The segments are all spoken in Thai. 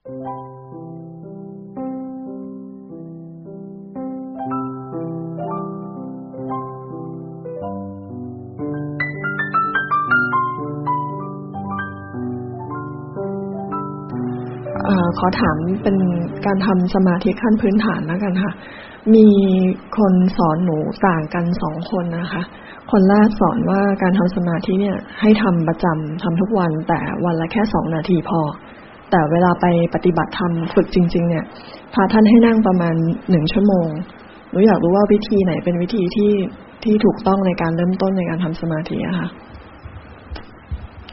ขอถามเป็นการทำสมาธิขั้นพื้นฐานแล้วกันค่ะ มีคนสอนหนูต่างกันสองคนนะคะ คนแรกสอนว่าการทำสมาธิเนี่ย ให้ทำประจำทำทุกวันแต่วันละแค่สองนาทีพอ แต่เวลาไปปฏิบัติธรรมฝึกจริง ๆ เนี่ยพาท่านให้นั่งประมาณหนึ่งชั่วโมงหนูอยากรู้ว่าวิธีไหนเป็นวิธีที่ที่ถูกต้องในการเริ่มต้นในการทำสมาธิอะค่ะ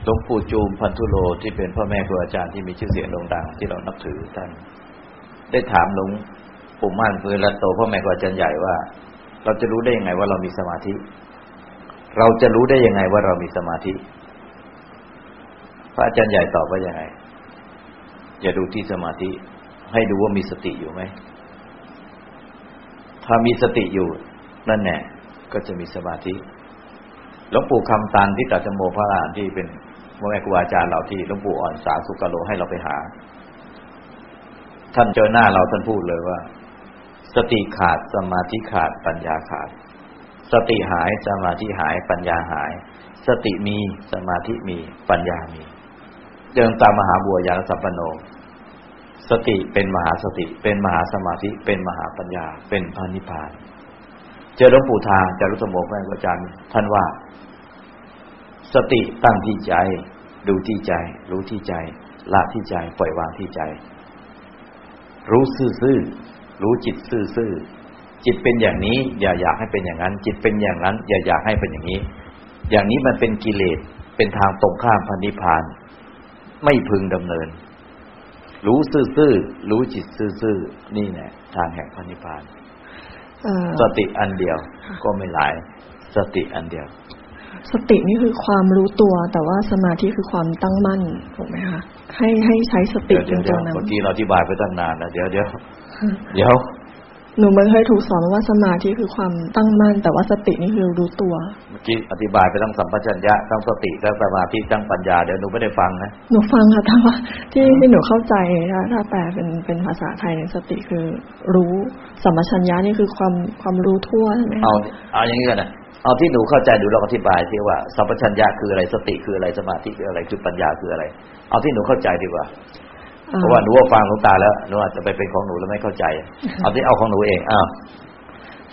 หลวงปู่จูมพันธุโลที่เป็นพ่อแม่ครูอาจารย์ที่มีชื่อเสียงโด่งดังที่เรานับถือท่าน ได้ถามหลวงปู่มั่นเพื่อรัตโตพ่อแม่ครูอาจารย์ใหญ่ว่า เราจะรู้ได้ยังไงว่าเรามีสมาธิ เราจะรู้ได้ยังไงว่าเรามีสมาธิ พระอาจารย์ใหญ่ตอบว่ายังไง อย่าดูที่สมาธิ ให้ดูว่ามีสติอยู่ไหม ถ้ามีสติอยู่ นั่นแน่ก็จะมีสมาธิหลวงปู่คำตันที่ตัดจโมพระอรหันต์ที่เป็นพ่อแม่ครูอาจารย์เราที่หลวงปู่อ่อนสาสุกโลให้เราไปหา ท่านเจอหน้าเราท่านพูดเลยว่า สติขาดสมาธิขาดปัญญาขาด สติหายสมาธิหายปัญญาหาย สติมีสมาธิมีปัญญามี เดินตามมหาบัวยานสัพพโน สติเป็นมหาสติ เป็นมหาสมาธิ เป็นมหาปัญญา เป็นพานิพาน เจอหลวงปู่ทางจารุสมโภแม่อาจารย์ท่านว่า สติตั้งที่ใจ ดูที่ใจ รู้ที่ใจ ละที่ใจ ปล่อยวางที่ใจ รู้ซื่อๆรู้จิตซื่อๆจิตเป็นอย่างนี้ อย่าอยากให้เป็นอย่างนั้น จิตเป็นอย่างนั้น อย่าอยากให้เป็นอย่างนี้ อย่างนี้มันเป็นกิเลสเป็นทางตรงข้ามพันธิพาน ไม่พึงดำเนิน รู้ซื่อๆรู้จิตซื่อๆนี่แหละทางแห่งพันธิพานสติอันเดียวก็ไม่หลาย สติอันเดียว สตินี่คือความรู้ตัว แต่ว่าสมาธิคือความตั้งมั่นถูกไหมคะให้ให้ใช้สติเป็นตัวนำเมื่อกี้เราอธิบายไปตั้งนานนะเดี๋ยวเดี๋ยวเดี๋ยว หนูมันเคยถูกสอนว่าสมาธิคือความตั้งมั่น แต่ว่าสตินี่คือรู้ตัว เมื่อกี้อธิบายไปทั้งสัมปชัญญะทั้งสติทั้งสมาธิทั้งปัญญาเดี๋ยวหนูไม่ได้ฟังนะหนูฟังค่ะแต่ว่าที่ที่หนูเข้าใจถ้าถ้าแปลเป็นเป็นภาษาไทยในสติคือรู้สัมปชัญญะนี่คือความความรู้ทั่วใช่ไหมเอาเอาอย่างนี้กันนะเอาที่หนูเข้าใจดูลองอธิบายที่ว่าสัมปชัญญะคืออะไรสติคืออะไรสมาธิคืออะไรคือปัญญาคืออะไร เอาที่หนูเข้าใจดีกว่า เพราะว่าหนูว่าฟังหลวงตาแล้วหนูอาจจะไปเป็นของหนูแล้วไม่เข้าใจ เอาที่เอาของหนูเองอ้าว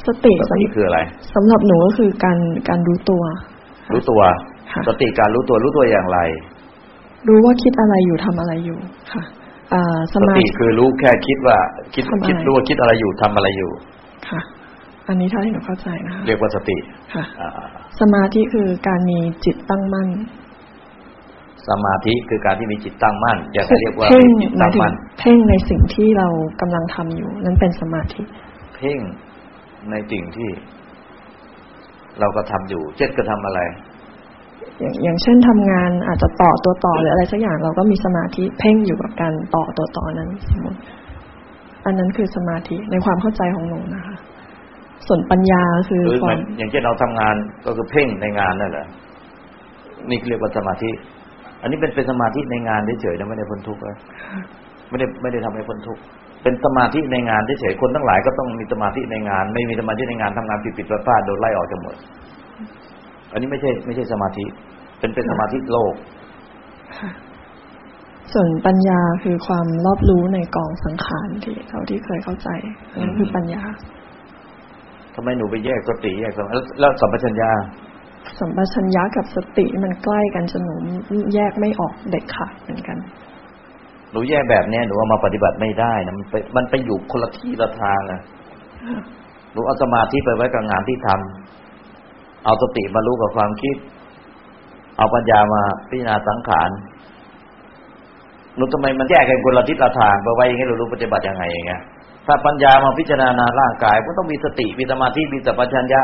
สติสติคืออะไรสำหรับหนูก็คือการการรู้ตัว รู้ตัว สติการรู้ตัวรู้ตัวอย่างไร รู้ว่าคิดอะไรอยู่ทำอะไรอยู่ค่ะอ่าสติคือรู้แค่คิดว่า คิดคิดรู้ว่าคิดอะไรอยู่ทำอะไรอยู่ ค่ะ อันนี้ถ้าที่หนูเข้าใจนะคะเรียกว่าสติค่ะสมาธิคือการมีจิตตั้งมั่น สมาธิคือการที่มีจิตตั้งมั่นอย่าเรียกว่าจิตตั้งมั่นเพ่งในสิ่งที่เรากำลังทำอยู่ นั้นเป็นสมาธิ เพ่งในสิ่งที่ เราก็ทำอยู่ เช่นก็ทำอะไรอย่างอย่างเช่นทำงานอาจจะต่อตัวต่อหรืออะไรสักอย่างเราก็มีสมาธิเพ่งอยู่กับการต่อตัวต่อนั้นสมมติอันนั้นคือสมาธิในความเข้าใจของหนูนะคะ ส่วนปัญญาคือความอย่างเช่นเราทำงานก็คือเพ่งในงานนั่นแหละนี่เรียกว่าสมาธิ อันนี้เป็นเป็นสมาธิในงานเฉยๆนะไม่ได้พ้นทุกข์เลยไม่ได้ไม่ได้ทำให้พ้นทุกข์เป็นสมาธิในงานเฉยๆคนทั้งหลายก็ต้องมีสมาธิในงาน ไม่มีสมาธิในงานทำงานผิดๆพลาดๆโดนไล่ออกจากหมด อันนี้ไม่ใช่ ไม่ใช่สมาธิ เป็นเป็นสมาธิโลก ส่วนปัญญาคือความรอบรู้ในกองสังขารที่เขาที่เคยเข้าใจนั่นคือปัญญาทำไมหนูไปแยกสติแยกสมแล้วสัมปชัญญะ สัมปชัญญะกับสติมันใกล้กันจนหนูแยกไม่ออกเด็กขาดเหมือนกัน หนูแยกแบบเนี้ยหนูเอามาปฏิบัติไม่ได้นะมันไปมันไปอยู่คนละที่ละทางนะหนูเอาสมาธิไปไว้กับงานที่ทำเอาสติมารู้กับความคิด เอาปัญญามาพิจารณาสังขารหนูทำไมมันแยกกันคนละทิศละทางไปไว้อย่างนี้เรารู้ปฏิบัติยังไงอย่างเงี้ยถ้าปัญญามาพิจารณาร่างกายก็ต้องมีสติมีสมาธิมีสัพพัญญะ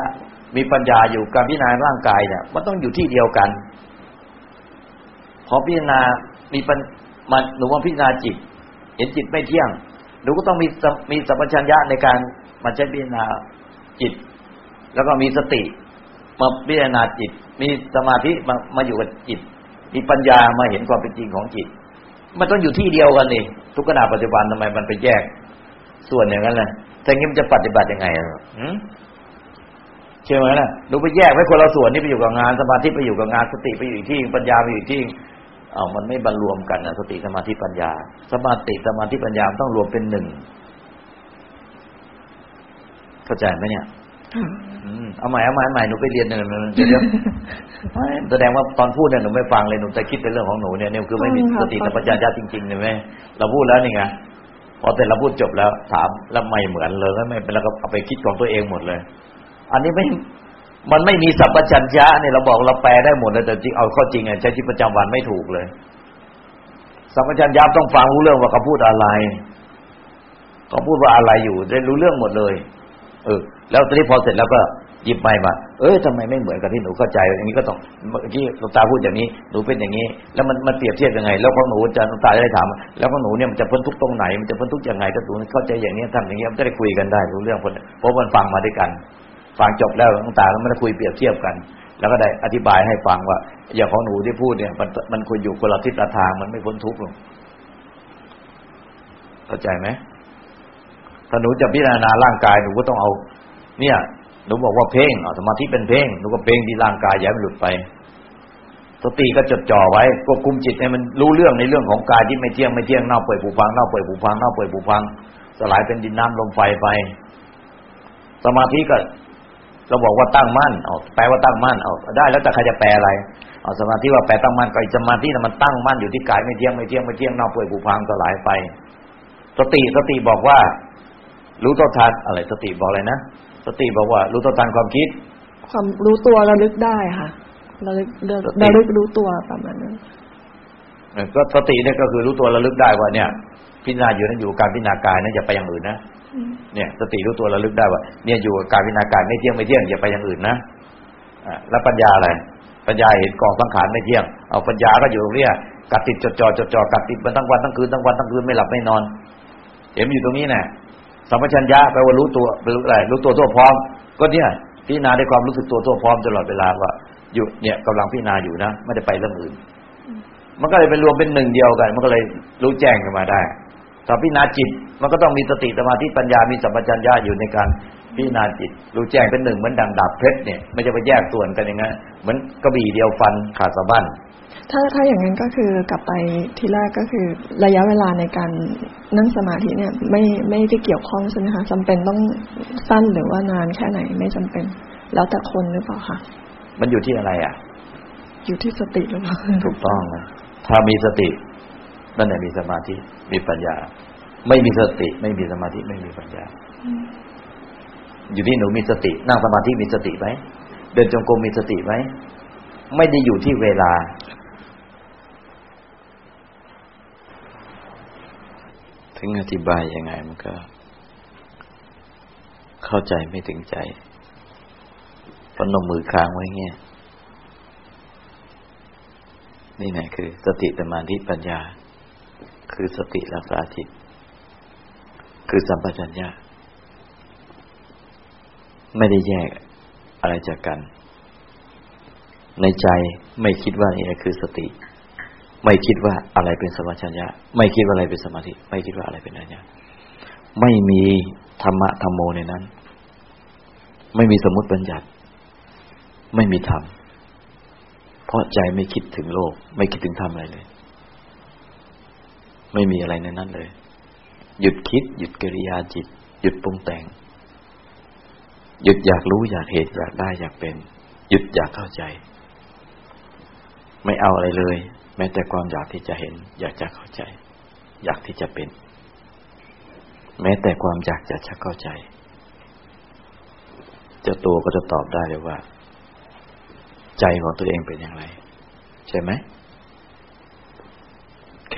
มีปัญญาอยู่การพิจารณาร่างกายเนี่ยมันต้องอยู่ที่เดียวกัน พอพิจารณา มีปัญมันหนูว่าพิจารณาจิต เห็นจิตไม่เที่ยงหนูก็ต้องมีมีสัพพัญญะในการมาใช้พิจารณาจิต แล้วก็มีสติมาพิจารณาจิต มีสมาธิมามาอยู่กับจิต มีปัญญามาเห็นความเป็นจริงของจิต มันต้องอยู่ที่เดียวกันนี่ทุกขณะปัจจุบันทำไมมันไปแยก ส่วนอย่างนั้นล่ะถ้างี้มันจะปฏิบัติยังไงอะ ใช่ไหมล่ะดูไปแยกไว้คนละส่วนนี่ไปอยู่กับงานสมาธิไปอยู่กับงานสติไปอยู่ที่ปัญญาไปอยู่ที่เอามันไม่บรรรวมกันนะสติสมาธิปัญญา สมาธิสมาธิปัญญาต้องรวมเป็นหนึ่งเข้าใจไหมเนี่ยเอาใหม่เอาใหม่เอาใหม่หนูไปเรียนหนึ่งเดี๋ยวแสดงว่าตอนพูดเนี่ยหนูไม่ฟังเลยหนูจะคิดเป็นเรื่องของหนูเนี่ยเนี่ยคือไม่มีสติสัมปชัญญะจริงๆเลยไหมเราพูดแล้วนี่ไงพอแต่เราพูดจบแล้วถามแล้วไม่เหมือนเลยไม่เป็นแล้วก็เอาไปคิดของตัวเองหมดเลย อันนี้ไม่มันไม่มีสัมปชัญญะเนี่ยเราบอกเราแปลได้หมดเลยแต่จริงเอาข้อจริงอะใช้ชีวิตประจำวันไม่ถูกเลย สัมปชัญญะต้องฟังรู้เรื่องว่าเขาพูดอะไรเขาพูดว่าอะไรอยู่ได้รู้เรื่องหมดเลย เออ แล้วตอนนี้พอเสร็จแล้วก็หยิบไม้มา เอ้ยทำไมไม่เหมือนกับที่หนูเข้าใจอย่างนี้ก็ต้องเมื่อกี้หลวงตาพูดอย่างนี้ หนูเป็นอย่างนี้ แล้วมันมันเปรียบเทียบยังไง แล้วของหนูจะหลวงตาจะได้ถาม แล้วของหนูเนี่ยมันจะพ้นทุกตรงไหน มันจะพ้นทุกอยังไงถ้าหนูเข้าใจอย่างนี้ทำอย่างนี้มันจะได้คุยกันได้รู้เรื่องเพราะมันฟังมาด้วยกัน ฟังจบแล้วหลวงตาแล้วมันคุยเปรียบเทียบกัน แล้วก็ได้อธิบายให้ฟังว่า อย่างของหนูที่พูดเนี่ยมันมันคุยอยู่คนละทิศละทางมันไม่พ้นทุกข์หรอกเข้าใจไหมถ้าหนูจะพิจารณาร่างกายหนูก็ต้องเอา เนี่ยหนูบอกว่าเพ่งเอาสมาธิเป็นเพ่งหนูก็เพ่งที่ร่างกายอย่าให้มันหลุดไปสติก็จดจ่อไว้ควบคุมจิตให้มันรู้เรื่องในเรื่องของกายที่ไม่เที่ยงไม่เที่ยงเน่าเปื่อยผุพังเน่าเปื่อยผุพังเน่าเปื่อยผุพังสลายเป็นดินน้ำลมไฟไป สมาธิก็ เราบอกว่าตั้งมั่นเอาแปลว่าตั้งมั่นเอาได้ แล้วแต่ใครจะแปลอะไรเอาสมาธิว่าแปลตั้งมั่นก็สมาธิน่ะมันตั้งมั่นอยู่ที่กายไม่เที่ยงไม่เที่ยงไม่เที่ยงเน่าเปื่อยผุพังสลายไป สติสติบอกว่า รู้ต่อทันอะไร สติบอกอะไรนะสติบอกว่า รู้ตัวทันความคิด ความรู้ตัวระลึกได้ค่ะระลึกระลึกรู้ตัวประมาณนั้นก็สติเนี่ยก็คือรู้ตัวระลึกได้ว่าเนี่ย พิจารณาอยู่นั่นอยู่การพิจารณากายนะอย่าไปอย่างอื่นนะ เนี่ย สติรู้ตัวระลึกได้ว่า เนี่ยอยู่กับการพิจารณากายไม่เที่ยงไม่เที่ยงอย่าไปอย่างอื่นนะอ่าแล้วปัญญาอะไรปัญญาเห็นกองสังขารไม่เที่ยง เอาปัญญาก็อยู่ตรงนี้กัดติดจดจ่อจดจ่อกัดติดมันทั้งวันทั้งคืนทั้งวันทั้งคืนไม่หลับไม่นอนเห็นอยู่ตรงนี้แน่สัมปชัญญะแปลว่ารู้ตัวหรืออะไรรู้ตัวทั่วพร้อม ก็เนี่ยพิจารณาด้วยความรู้สึกตัวทั่วพร้อมตลอดเวลาว่าอยู่เนี่ยกำลังพิจารณาอยู่นะไม่ได้ไปเรื่องอื่น มันก็เลยเป็นรวมเป็นหนึ่งเดียวกัน มันก็เลยรู้แจ้งขึ้นมาได้ ถ้าพิจารณาจิตมันก็ต้องมีสติสมาธิปัญญามีสัมปชัญญะอยู่ในการพิจารณาจิต รู้แจ้งเป็นหนึ่งเหมือนดังดาบเพชรเนี่ยไม่จะไปแยกส่วนกันอย่างนั้นเหมือนกระบี่เดียวฟันขาดสะบั้นถ้าถ้าอย่างนั้นก็คือกลับไปทีแรกก็คือระยะเวลาในการนั่งสมาธิเนี่ยไม่ไม่ได้เกี่ยวข้องใช่ไหมคะจำเป็นต้องสั้นหรือว่านานแค่ไหนไม่จำเป็น แล้วแต่คนหรือเปล่าคะมันอยู่ที่อะไรอะ อยู่ที่สติหรือเปล่าถูกต้องนะถ้ามีสติ นั่นแหละมีสมาธิมีปัญญา ไม่มีสติ ไม่มีสมาธิไม่มีปัญญา อยู่ที่หนูมีสติ นั่งสมาธิมีสติไหมเดินจงกรมมีสติไหมไม่ได้อยู่ที่เวลา ถึงอธิบายยังไงมันก็ เข้าใจไม่ถึงใจพนมมือค้างไว้เงี้ยนี่ไงคือ สติสมาธิปัญญา คือสติรักษาจิต คือสัมปชัญญะไม่ได้แยกอะไรจากกัน ในใจไม่คิดว่านี่คือสติ ไม่คิดว่าอะไรเป็นสมัชัญญะ ไม่คิดว่าอะไรเป็นสมาธิ ไม่คิดว่าอะไรเป็นปัญญาไม่มีธรรมะธรรมโมในนั้น ไม่มีสมมติบัญญัติ ไม่มีธรรม เพราะใจไม่คิดถึงโลก ไม่คิดถึงธรรมอะไรเลย ไม่มีอะไรในนั้นเลย หยุดคิด หยุดกิริยาจิต หยุดปรุงแต่ง หยุดอยากรู้อยากเห็นอยากได้อยากเป็น หยุดอยากเข้าใจ ไม่เอาอะไรเลย แม้แต่ความอยากที่จะเห็น อยากจะเข้าใจ อยากที่จะเป็น แม้แต่ความอยากจะจะเข้าใจเจ้าตัวก็จะตอบได้เลยว่า ใจของตัวเองเป็นอย่างไร ใช่ไหม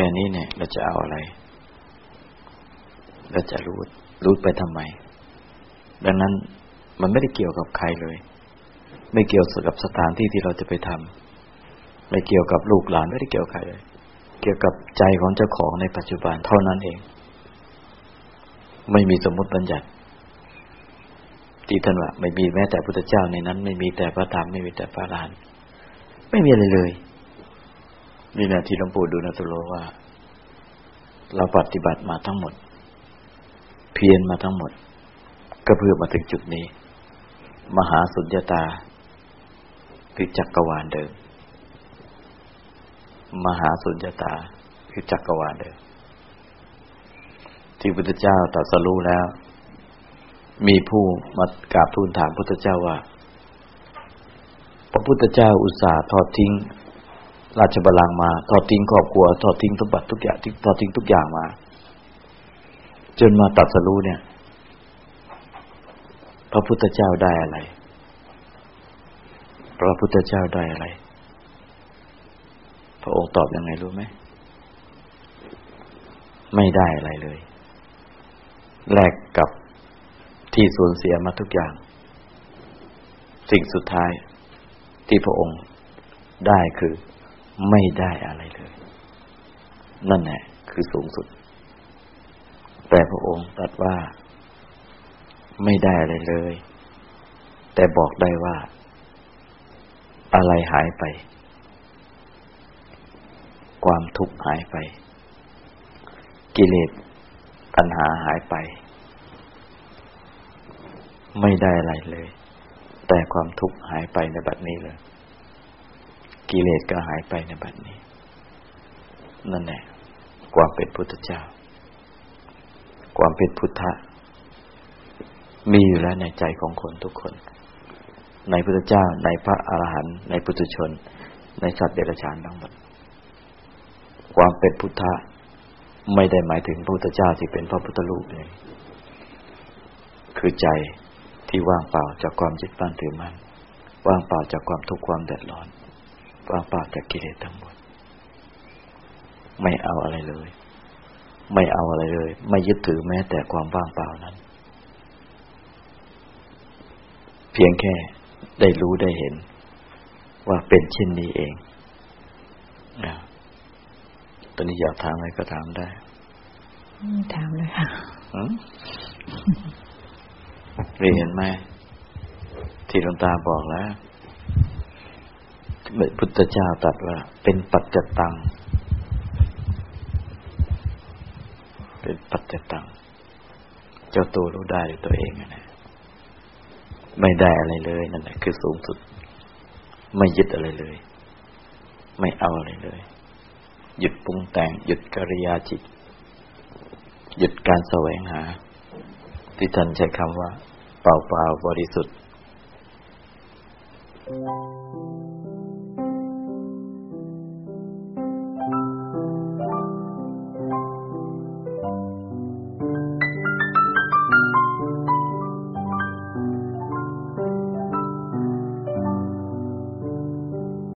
ค่นี้เนี่ย เราจะเอาอะไร เราจะรู้รู้ไปทำไม ดังนั้นมันไม่ได้เกี่ยวกับใครเลย ไม่เกี่ยวกับสถานที่ที่เราจะไปทำไม่เกี่ยวกับลูกหลานไม่ได้เกี่ยวใครเลย เกี่ยวกับใจของเจ้าของในปัจจุบันเท่านั้นเอง ไม่มีสมมติบัญญัติที่ท่านว่าไม่มีแม้แต่พุทธเจ้าในนั้น ไม่มีแต่พระธรรมไม่มีแต่พระรานไม่มีอะไรเลย นี่นะที่หลวงปู่ดูนะตุโลว่า เราปฏิบัติมาทั้งหมด เพียรมาทั้งหมด ก็เพื่อมาถึงจุดนี้ มหาสุญญตา คือจักรวาลเดิม มหาสุญญตา คือจักรวาลเดิม ที่พุทธเจ้าตรัสรู้แล้ว มีผู้มากราบทูลถามพุทธเจ้าว่าพระพุทธเจ้าอุตส่าห์ทอดทิ้ง ราชบัลลังก์มาทอดทิ้งครอบครัวทอดทิ้งสมบัติทุกอย่างทอดทิ้งทุกอย่างมา จนมาตัดสรู้เนี่ย พระพุทธเจ้าได้อะไร พระพุทธเจ้าได้อะไร พระองค์ตอบยังไงรู้ไหมไม่ได้อะไรเลยแลกกับที่สูญเสียมาทุกอย่าง สิ่งสุดท้ายที่พระองค์ได้คือ ไม่ได้อะไรเลย นั่นแหละคือสูงสุด แต่พระองค์ตรัสว่า ไม่ได้อะไรเลย แต่บอกได้ว่า อะไรหายไป ความทุกข์หายไป กิเลสตัณหาหายไป ไม่ได้อะไรเลย แต่ความทุกข์หายไปในบัดนี้เลย กิเลสก็หายไปในบัดนี้ นั่นแหละความเป็นพุทธเจ้า ความเป็นพุทธะ มีอยู่แล้วในใจของคนทุกคน ในพุทธเจ้า ในพระอรหันต์ในปุถุชน ในสัตว์เดรัจฉานทั้งหมด ความเป็นพุทธะไม่ได้หมายถึงพระพุทธเจ้าที่เป็นพระพุทธรูปเลย คือใจที่ว่างเปล่าจากความยึดมั่นถือมั่นว่างเปล่าจากความทุกข์ความเดือดร้อน เปล่าจากกิเลสทั้งหมด ไม่เอาอะไรเลย ไม่เอาอะไรเลย ไม่ยึดถือแม้แต่ความว่างเปล่านั้น เพียงแค่ได้รู้ได้เห็น ว่าเป็นเช่นนี้เองนะตอนนี้อยากถามอะไรก็ถามได้ถามเลยค่ะเรียนไหมที่หลวงตาบอกแล้วเมื่อ พุทธเจ้าตรัสว่า เป็นปัจจตัง เป็นปัจจตัง เจ้าตัวรู้ได้ตัวเองนะไม่ได้อะไรเลยนั่นแหละคือสูงสุด ไม่ยึดอะไรเลย ไม่เอาอะไรเลย หยุดปรุงแต่ง หยุดกิริยาจิต หยุดการแสวงหา ที่ท่านใช้คำว่า เปล่าเปล่าบริสุทธิ์ Thank you.